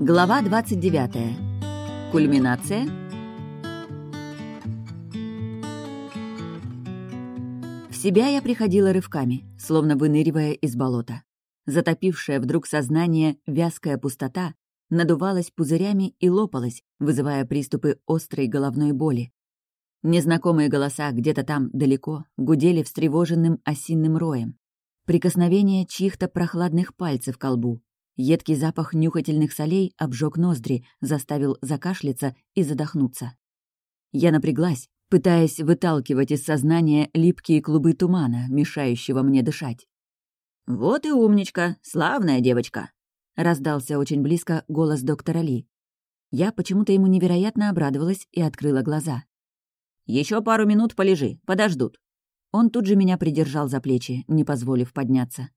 Глава 29. Кульминация. В себя я приходила рывками, словно выныривая из болота. Затопившая вдруг сознание вязкая пустота надувалась пузырями и лопалась, вызывая приступы острой головной боли. Незнакомые голоса где-то там далеко гудели встревоженным осинным роем. Прикосновение чьих-то прохладных пальцев к колбу, Едкий запах нюхательных солей обжег ноздри, заставил закашляться и задохнуться. Я напряглась, пытаясь выталкивать из сознания липкие клубы тумана, мешающего мне дышать. «Вот и умничка, славная девочка!» — раздался очень близко голос доктора Ли. Я почему-то ему невероятно обрадовалась и открыла глаза. Еще пару минут полежи, подождут». Он тут же меня придержал за плечи, не позволив подняться.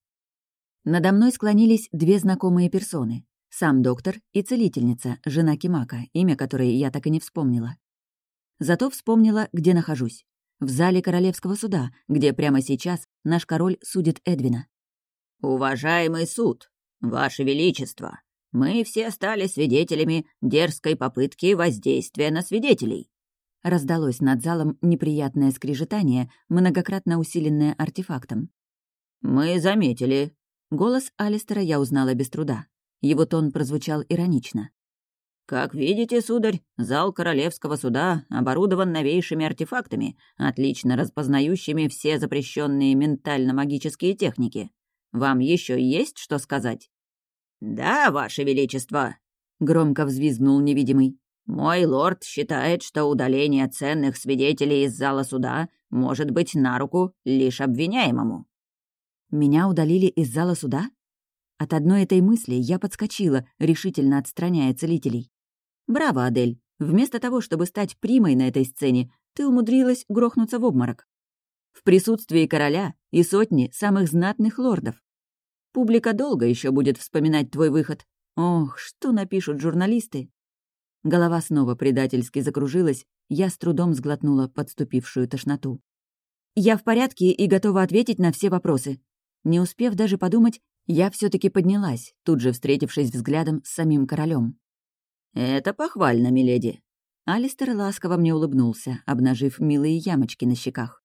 Надо мной склонились две знакомые персоны. Сам доктор и целительница, жена Кимака, имя которой я так и не вспомнила. Зато вспомнила, где нахожусь. В зале Королевского суда, где прямо сейчас наш король судит Эдвина. «Уважаемый суд, Ваше Величество, мы все стали свидетелями дерзкой попытки воздействия на свидетелей». Раздалось над залом неприятное скрежетание, многократно усиленное артефактом. «Мы заметили, Голос Алистера я узнала без труда. Его тон прозвучал иронично. «Как видите, сударь, зал Королевского суда оборудован новейшими артефактами, отлично распознающими все запрещенные ментально-магические техники. Вам еще есть что сказать?» «Да, Ваше Величество!» — громко взвизгнул невидимый. «Мой лорд считает, что удаление ценных свидетелей из зала суда может быть на руку лишь обвиняемому». Меня удалили из зала суда? От одной этой мысли я подскочила, решительно отстраняя целителей. «Браво, Адель! Вместо того, чтобы стать примой на этой сцене, ты умудрилась грохнуться в обморок. В присутствии короля и сотни самых знатных лордов. Публика долго еще будет вспоминать твой выход. Ох, что напишут журналисты!» Голова снова предательски закружилась, я с трудом сглотнула подступившую тошноту. «Я в порядке и готова ответить на все вопросы», не успев даже подумать, я все таки поднялась, тут же встретившись взглядом с самим королем. «Это похвально, миледи». Алистер ласково мне улыбнулся, обнажив милые ямочки на щеках.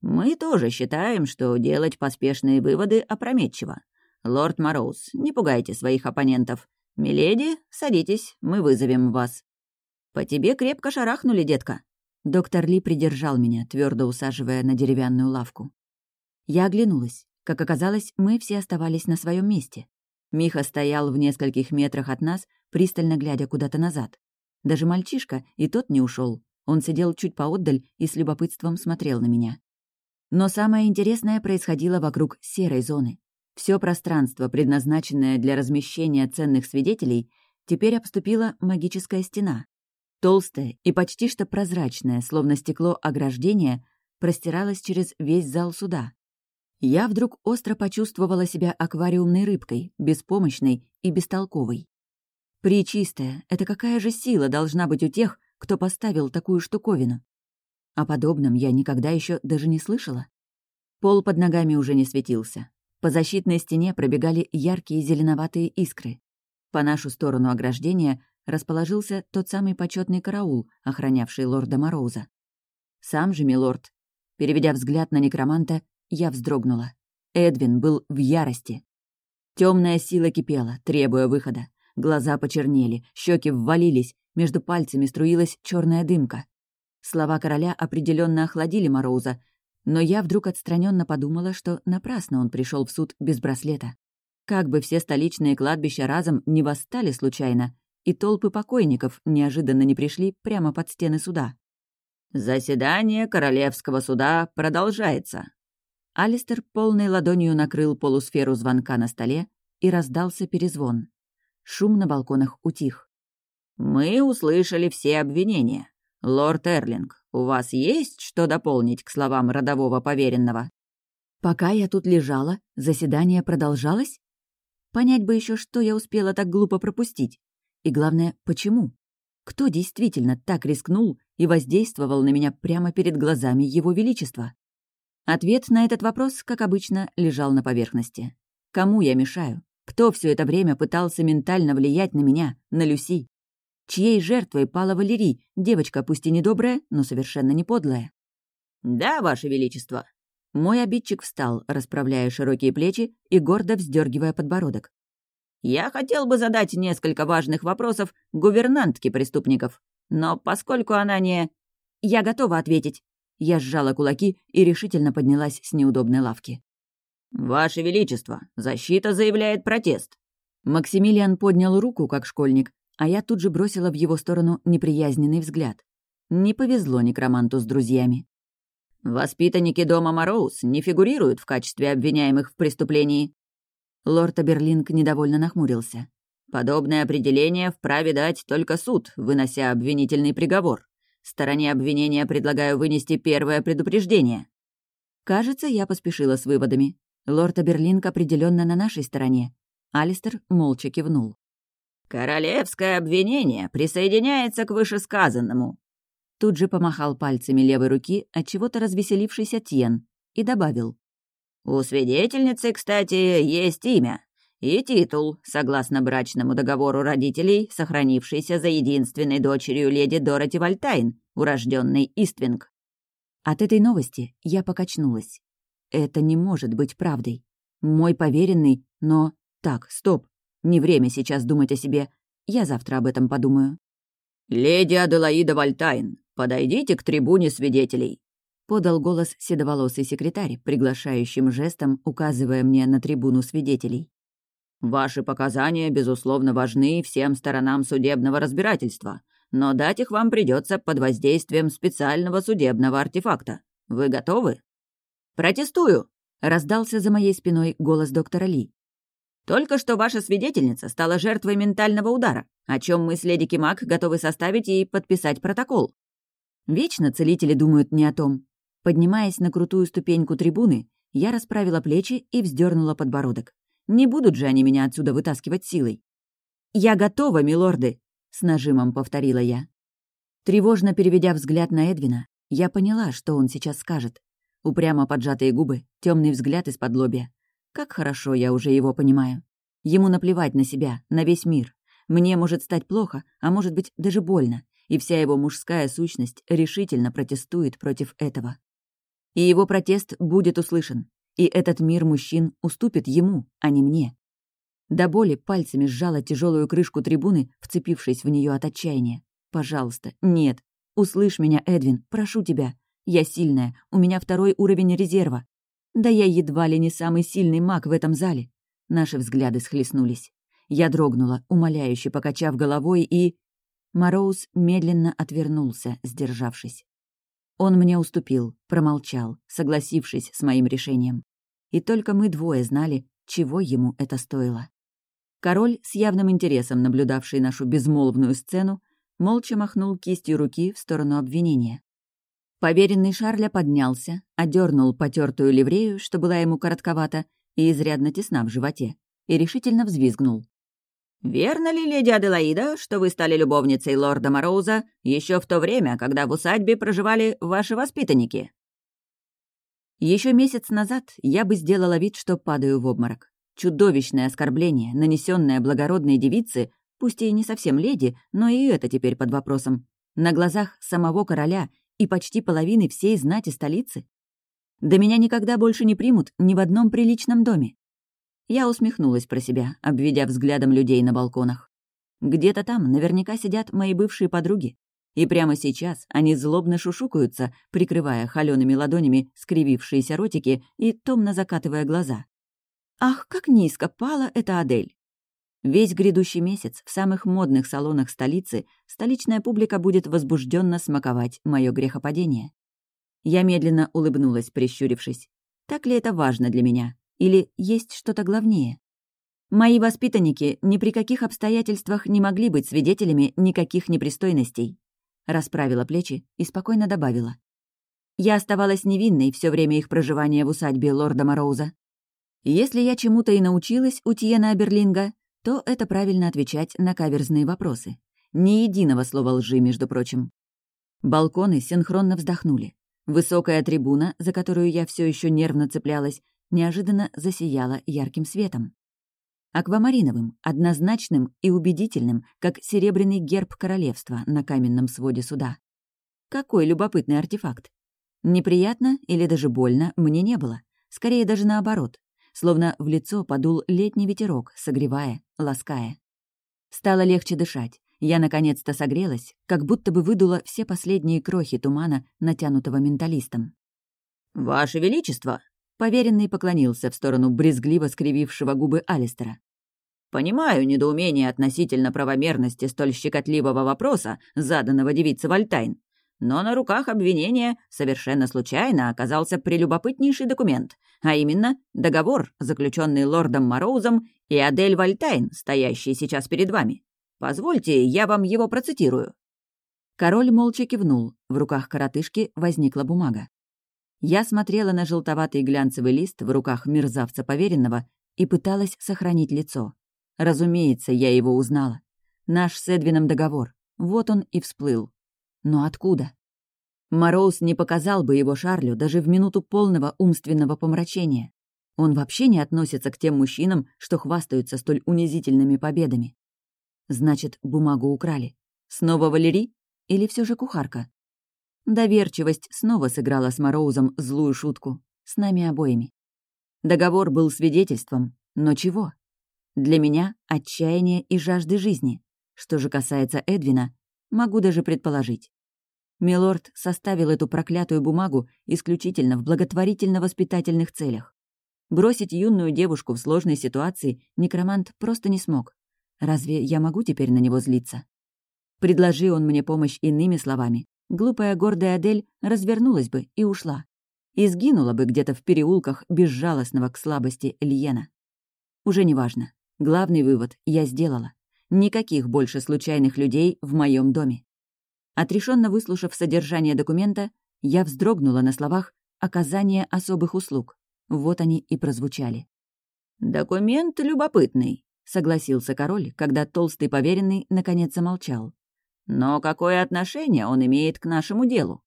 «Мы тоже считаем, что делать поспешные выводы опрометчиво. Лорд Мороуз, не пугайте своих оппонентов. Миледи, садитесь, мы вызовем вас». «По тебе крепко шарахнули, детка». Доктор Ли придержал меня, твердо усаживая на деревянную лавку. Я оглянулась. Как оказалось, мы все оставались на своем месте. Миха стоял в нескольких метрах от нас, пристально глядя куда-то назад. Даже мальчишка, и тот не ушел. Он сидел чуть поотдаль и с любопытством смотрел на меня. Но самое интересное происходило вокруг серой зоны. Все пространство, предназначенное для размещения ценных свидетелей, теперь обступила магическая стена. Толстая и почти что прозрачная, словно стекло ограждения, простиралась через весь зал суда я вдруг остро почувствовала себя аквариумной рыбкой, беспомощной и бестолковой. Причистая, это какая же сила должна быть у тех, кто поставил такую штуковину? О подобном я никогда еще даже не слышала. Пол под ногами уже не светился. По защитной стене пробегали яркие зеленоватые искры. По нашу сторону ограждения расположился тот самый почетный караул, охранявший лорда Мороуза. Сам же милорд, переведя взгляд на некроманта, я вздрогнула. Эдвин был в ярости. Темная сила кипела, требуя выхода. Глаза почернели, щеки ввалились, между пальцами струилась черная дымка. Слова короля определенно охладили Мороуза, но я вдруг отстраненно подумала, что напрасно он пришел в суд без браслета. Как бы все столичные кладбища разом не восстали случайно, и толпы покойников неожиданно не пришли прямо под стены суда. «Заседание Королевского суда продолжается», Алистер полной ладонью накрыл полусферу звонка на столе, и раздался перезвон. Шум на балконах утих. «Мы услышали все обвинения. Лорд Эрлинг, у вас есть что дополнить к словам родового поверенного?» Пока я тут лежала, заседание продолжалось? Понять бы еще, что я успела так глупо пропустить. И главное, почему? Кто действительно так рискнул и воздействовал на меня прямо перед глазами Его Величества? Ответ на этот вопрос, как обычно, лежал на поверхности. Кому я мешаю? Кто все это время пытался ментально влиять на меня, на Люси? Чьей жертвой пала Валерий, девочка пусть и недобрая, но совершенно не подлая? «Да, Ваше Величество!» Мой обидчик встал, расправляя широкие плечи и гордо вздергивая подбородок. «Я хотел бы задать несколько важных вопросов гувернантке преступников, но поскольку она не...» «Я готова ответить!» Я сжала кулаки и решительно поднялась с неудобной лавки. «Ваше Величество, защита заявляет протест!» Максимилиан поднял руку, как школьник, а я тут же бросила в его сторону неприязненный взгляд. Не повезло некроманту с друзьями. «Воспитанники дома Мороуз не фигурируют в качестве обвиняемых в преступлении». Лорд Аберлинг недовольно нахмурился. «Подобное определение вправе дать только суд, вынося обвинительный приговор. Стороне обвинения предлагаю вынести первое предупреждение». Кажется, я поспешила с выводами. Лорд Аберлинг определенно на нашей стороне. Алистер молча кивнул. «Королевское обвинение присоединяется к вышесказанному». Тут же помахал пальцами левой руки от чего-то развеселившийся Тьен и добавил. «У свидетельницы, кстати, есть имя и титул, согласно брачному договору родителей, сохранившийся за единственной дочерью леди Дороти Вальтайн, урожденной Иствинг». От этой новости я покачнулась. Это не может быть правдой. Мой поверенный, но... Так, стоп. Не время сейчас думать о себе. Я завтра об этом подумаю. «Леди Аделаида Вальтайн, подойдите к трибуне свидетелей», — подал голос седоволосый секретарь, приглашающим жестом, указывая мне на трибуну свидетелей. «Ваши показания, безусловно, важны всем сторонам судебного разбирательства, но дать их вам придется под воздействием специального судебного артефакта. Вы готовы?» «Протестую!» — раздался за моей спиной голос доктора Ли. Только что ваша свидетельница стала жертвой ментального удара, о чем мы с леди Кимак готовы составить и подписать протокол. Вечно целители думают не о том. Поднимаясь на крутую ступеньку трибуны, я расправила плечи и вздернула подбородок. Не будут же они меня отсюда вытаскивать силой. «Я готова, милорды!» — с нажимом повторила я. Тревожно переведя взгляд на Эдвина, я поняла, что он сейчас скажет. Упрямо поджатые губы, темный взгляд из-под лобья, как хорошо я уже его понимаю. Ему наплевать на себя, на весь мир. Мне может стать плохо, а может быть даже больно, и вся его мужская сущность решительно протестует против этого. И его протест будет услышан, и этот мир мужчин уступит ему, а не мне. До боли пальцами сжала тяжелую крышку трибуны, вцепившись в нее от отчаяния. «Пожалуйста, нет. Услышь меня, Эдвин, прошу тебя. Я сильная, у меня второй уровень резерва. Да я едва ли не самый сильный маг в этом зале. Наши взгляды схлестнулись. Я дрогнула, умоляюще покачав головой, и... Мороуз медленно отвернулся, сдержавшись. Он мне уступил, промолчал, согласившись с моим решением. И только мы двое знали, чего ему это стоило. Король, с явным интересом наблюдавший нашу безмолвную сцену, молча махнул кистью руки в сторону обвинения. Поверенный Шарля поднялся, одернул потертую ливрею, что была ему коротковата и изрядно тесна в животе, и решительно взвизгнул. «Верно ли, леди Аделаида, что вы стали любовницей лорда Мороуза еще в то время, когда в усадьбе проживали ваши воспитанники?» Еще месяц назад я бы сделала вид, что падаю в обморок. Чудовищное оскорбление, нанесенное благородной девице, пусть и не совсем леди, но и это теперь под вопросом. На глазах самого короля и почти половины всей знати столицы? Да меня никогда больше не примут ни в одном приличном доме. Я усмехнулась про себя, обведя взглядом людей на балконах. Где-то там наверняка сидят мои бывшие подруги. И прямо сейчас они злобно шушукаются, прикрывая холеными ладонями скривившиеся ротики и томно закатывая глаза. Ах, как низко пала эта Адель! Весь грядущий месяц в самых модных салонах столицы столичная публика будет возбужденно смаковать мое грехопадение. Я медленно улыбнулась, прищурившись. Так ли это важно для меня? Или есть что-то главнее? Мои воспитанники ни при каких обстоятельствах не могли быть свидетелями никаких непристойностей. Расправила плечи и спокойно добавила. Я оставалась невинной все время их проживания в усадьбе лорда Мороуза. Если я чему-то и научилась у Тиена Аберлинга, то это правильно отвечать на каверзные вопросы. Ни единого слова лжи, между прочим. Балконы синхронно вздохнули. Высокая трибуна, за которую я все еще нервно цеплялась, неожиданно засияла ярким светом. Аквамариновым, однозначным и убедительным, как серебряный герб королевства на каменном своде суда. Какой любопытный артефакт. Неприятно или даже больно мне не было. Скорее даже наоборот. Словно в лицо подул летний ветерок, согревая, лаская. Стало легче дышать. Я наконец-то согрелась, как будто бы выдула все последние крохи тумана, натянутого менталистом. «Ваше Величество!» — поверенный поклонился в сторону брезгливо скривившего губы Алистера. «Понимаю недоумение относительно правомерности столь щекотливого вопроса, заданного девице Вальтайн, но на руках обвинения совершенно случайно оказался прелюбопытнейший документ, а именно договор, заключенный лордом Мороузом и Адель Вальтайн, стоящий сейчас перед вами. Позвольте, я вам его процитирую». Король молча кивнул, в руках коротышки возникла бумага. Я смотрела на желтоватый глянцевый лист в руках мерзавца поверенного и пыталась сохранить лицо. Разумеется, я его узнала. Наш с Эдвином договор. Вот он и всплыл. Но откуда? Мороз не показал бы его Шарлю даже в минуту полного умственного помрачения. Он вообще не относится к тем мужчинам, что хвастаются столь унизительными победами. Значит, бумагу украли. Снова Валерий? Или все же кухарка? Доверчивость снова сыграла с Мороузом злую шутку. С нами обоими. Договор был свидетельством, но чего? Для меня — отчаяние и жажды жизни. Что же касается Эдвина, могу даже предположить. Милорд составил эту проклятую бумагу исключительно в благотворительно-воспитательных целях. Бросить юную девушку в сложной ситуации некромант просто не смог. Разве я могу теперь на него злиться? Предложи он мне помощь иными словами, глупая гордая Адель развернулась бы и ушла. И сгинула бы где-то в переулках безжалостного к слабости Льена. Уже неважно. Главный вывод я сделала. Никаких больше случайных людей в моем доме. Отрешенно выслушав содержание документа, я вздрогнула на словах «оказание особых услуг». Вот они и прозвучали. «Документ любопытный», — согласился король, когда толстый поверенный наконец замолчал. Но какое отношение он имеет к нашему делу?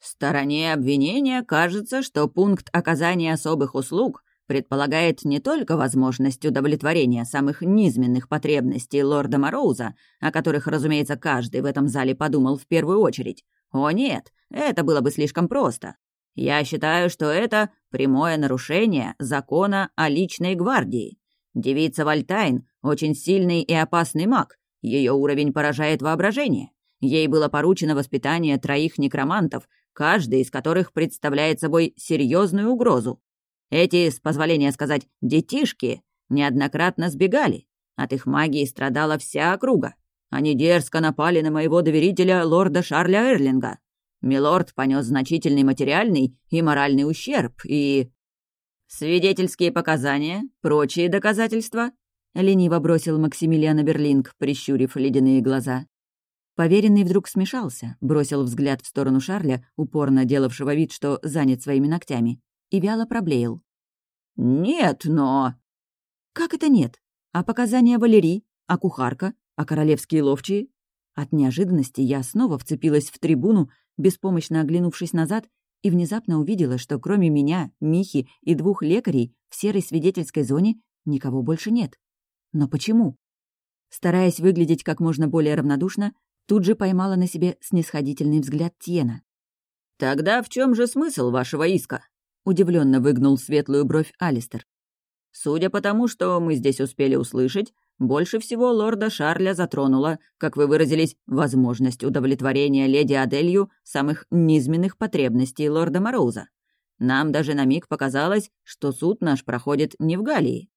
Стороне обвинения кажется, что пункт оказания особых услуг предполагает не только возможность удовлетворения самых низменных потребностей лорда Мороуза, о которых, разумеется, каждый в этом зале подумал в первую очередь. О нет, это было бы слишком просто. Я считаю, что это прямое нарушение закона о личной гвардии. Девица Вальтайн — очень сильный и опасный маг, ее уровень поражает воображение. Ей было поручено воспитание троих некромантов, каждый из которых представляет собой серьезную угрозу. Эти, с позволения сказать, детишки неоднократно сбегали. От их магии страдала вся округа. Они дерзко напали на моего доверителя, лорда Шарля Эрлинга. Милорд понес значительный материальный и моральный ущерб, и... Свидетельские показания, прочие доказательства — лениво бросил Максимилиан Берлинг, прищурив ледяные глаза. Поверенный вдруг смешался, бросил взгляд в сторону Шарля, упорно делавшего вид, что занят своими ногтями, и вяло проблеял. «Нет, но...» «Как это нет? А показания Валерии? А кухарка? А королевские ловчие?» От неожиданности я снова вцепилась в трибуну, беспомощно оглянувшись назад, и внезапно увидела, что кроме меня, Михи и двух лекарей в серой свидетельской зоне никого больше нет. Но почему? Стараясь выглядеть как можно более равнодушно, тут же поймала на себе снисходительный взгляд Тьена. «Тогда в чем же смысл вашего иска?» — удивленно выгнул светлую бровь Алистер. «Судя по тому, что мы здесь успели услышать, больше всего лорда Шарля затронула, как вы выразились, возможность удовлетворения леди Аделью самых низменных потребностей лорда Мороуза. Нам даже на миг показалось, что суд наш проходит не в Галлии.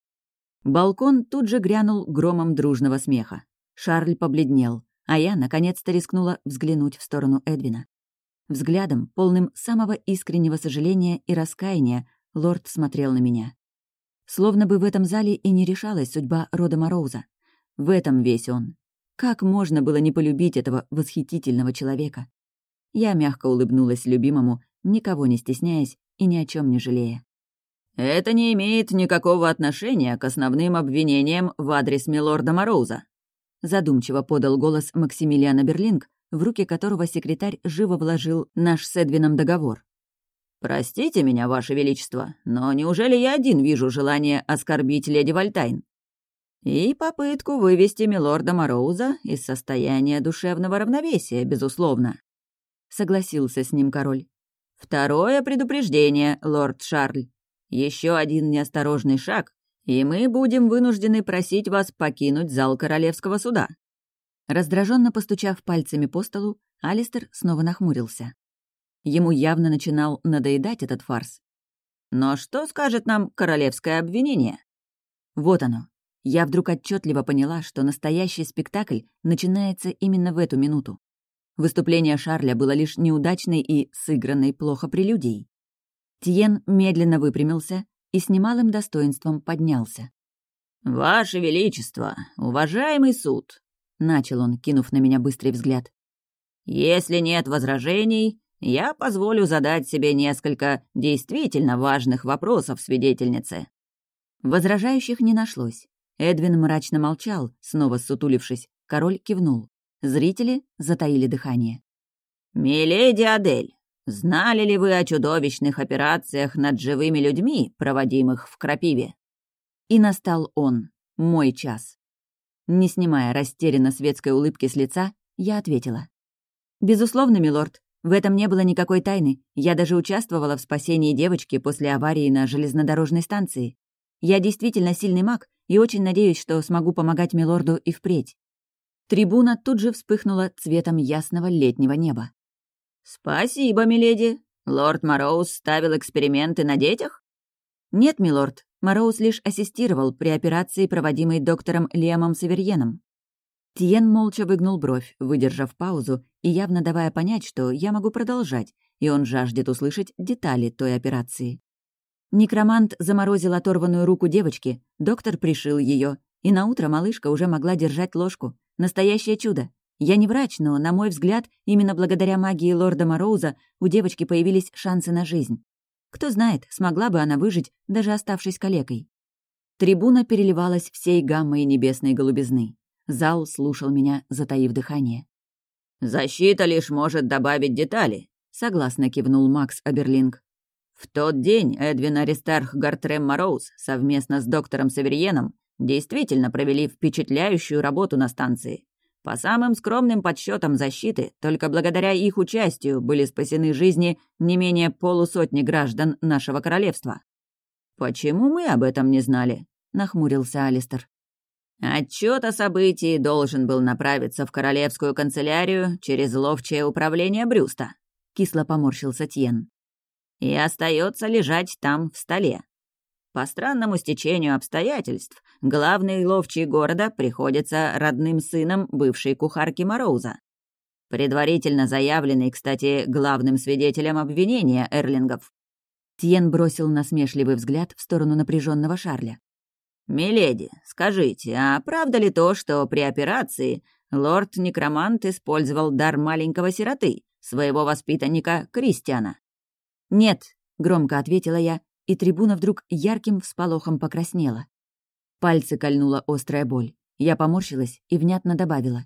Балкон тут же грянул громом дружного смеха. Шарль побледнел, а я наконец-то рискнула взглянуть в сторону Эдвина. Взглядом, полным самого искреннего сожаления и раскаяния, лорд смотрел на меня. Словно бы в этом зале и не решалась судьба рода Мороуза. В этом весь он. Как можно было не полюбить этого восхитительного человека? Я мягко улыбнулась любимому, никого не стесняясь и ни о чем не жалея. «Это не имеет никакого отношения к основным обвинениям в адрес милорда Мороуза», задумчиво подал голос Максимилиана Берлинг, в руки которого секретарь живо вложил наш с Эдвином договор. «Простите меня, Ваше Величество, но неужели я один вижу желание оскорбить леди Вальтайн?» И попытку вывести милорда Мороуза из состояния душевного равновесия, безусловно. Согласился с ним король. Второе предупреждение, лорд Шарль. Еще один неосторожный шаг, и мы будем вынуждены просить вас покинуть зал королевского суда». Раздраженно постучав пальцами по столу, Алистер снова нахмурился. Ему явно начинал надоедать этот фарс. «Но что скажет нам королевское обвинение?» Вот оно. Я вдруг отчетливо поняла, что настоящий спектакль начинается именно в эту минуту. Выступление Шарля было лишь неудачной и сыгранной плохо прелюдией. Тиен медленно выпрямился и с немалым достоинством поднялся. «Ваше Величество, уважаемый суд!» — начал он, кинув на меня быстрый взгляд. «Если нет возражений, я позволю задать себе несколько действительно важных вопросов свидетельнице». Возражающих не нашлось. Эдвин мрачно молчал, снова сутулившись. Король кивнул. Зрители затаили дыхание. «Миледи Адель, знали ли вы о чудовищных операциях над живыми людьми, проводимых в Крапиве?» И настал он, мой час. Не снимая растерянно светской улыбки с лица, я ответила. «Безусловно, милорд, в этом не было никакой тайны. Я даже участвовала в спасении девочки после аварии на железнодорожной станции. Я действительно сильный маг и очень надеюсь, что смогу помогать милорду и впредь. Трибуна тут же вспыхнула цветом ясного летнего неба. «Спасибо, миледи. Лорд Мороуз ставил эксперименты на детях?» «Нет, милорд. Мороуз лишь ассистировал при операции, проводимой доктором Лиамом Саверьеном». Тиен молча выгнул бровь, выдержав паузу и явно давая понять, что я могу продолжать, и он жаждет услышать детали той операции. Некромант заморозил оторванную руку девочки, доктор пришил ее, и наутро малышка уже могла держать ложку. Настоящее чудо. Я не врач, но, на мой взгляд, именно благодаря магии лорда Мороуза у девочки появились шансы на жизнь. Кто знает, смогла бы она выжить, даже оставшись калекой. Трибуна переливалась всей гаммой небесной голубизны. Зал слушал меня, затаив дыхание. «Защита лишь может добавить детали», — согласно кивнул Макс Аберлинг. В тот день Эдвин Аристарх Гартрем Мороуз совместно с доктором Саверьеном действительно провели впечатляющую работу на станции. По самым скромным подсчетам защиты, только благодаря их участию были спасены жизни не менее полусотни граждан нашего королевства. «Почему мы об этом не знали?» — нахмурился Алистер. Отчет о событии должен был направиться в королевскую канцелярию через ловчее управление Брюста», — кисло поморщился Тьен. «И остается лежать там, в столе. По странному стечению обстоятельств, главный ловчий города приходится родным сыном бывшей кухарки Мороуза. Предварительно заявленный, кстати, главным свидетелем обвинения Эрлингов. Тьен бросил насмешливый взгляд в сторону напряженного Шарля. «Миледи, скажите, а правда ли то, что при операции лорд-некромант использовал дар маленького сироты, своего воспитанника Кристиана?» «Нет», — громко ответила я и трибуна вдруг ярким всполохом покраснела. Пальцы кольнула острая боль. Я поморщилась и внятно добавила.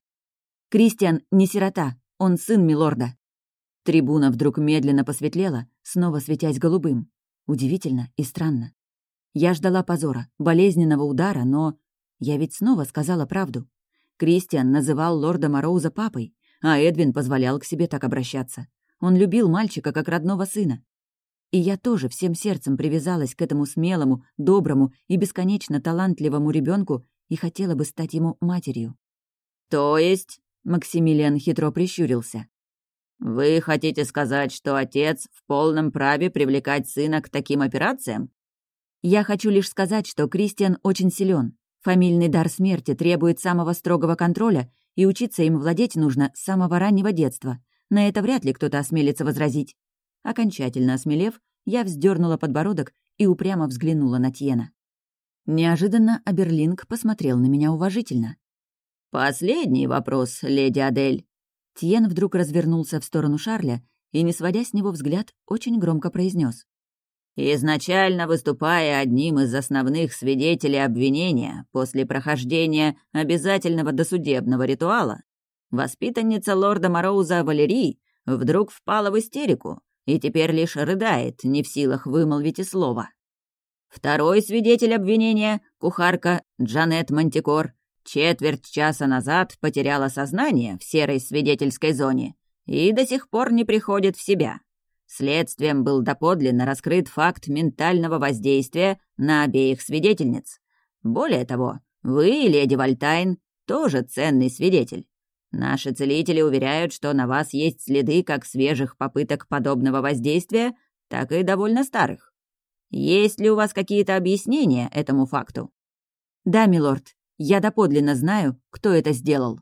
«Кристиан не сирота, он сын милорда». Трибуна вдруг медленно посветлела, снова светясь голубым. Удивительно и странно. Я ждала позора, болезненного удара, но... Я ведь снова сказала правду. Кристиан называл лорда Мороуза папой, а Эдвин позволял к себе так обращаться. Он любил мальчика как родного сына. И я тоже всем сердцем привязалась к этому смелому, доброму и бесконечно талантливому ребенку и хотела бы стать ему матерью. «То есть?» — Максимилиан хитро прищурился. «Вы хотите сказать, что отец в полном праве привлекать сына к таким операциям?» «Я хочу лишь сказать, что Кристиан очень силен. Фамильный дар смерти требует самого строгого контроля, и учиться им владеть нужно с самого раннего детства. На это вряд ли кто-то осмелится возразить. Окончательно осмелев, я вздернула подбородок и упрямо взглянула на Тьена. Неожиданно Аберлинг посмотрел на меня уважительно. «Последний вопрос, леди Адель». Тьен вдруг развернулся в сторону Шарля и, не сводя с него взгляд, очень громко произнес: Изначально выступая одним из основных свидетелей обвинения после прохождения обязательного досудебного ритуала, воспитанница лорда Мороуза Валерий вдруг впала в истерику и теперь лишь рыдает, не в силах вымолвить и слова. Второй свидетель обвинения, кухарка Джанет Мантикор, четверть часа назад потеряла сознание в серой свидетельской зоне и до сих пор не приходит в себя. Следствием был доподлинно раскрыт факт ментального воздействия на обеих свидетельниц. Более того, вы, леди Вальтайн, тоже ценный свидетель. Наши целители уверяют, что на вас есть следы как свежих попыток подобного воздействия, так и довольно старых. Есть ли у вас какие-то объяснения этому факту? Да, милорд, я доподлинно знаю, кто это сделал.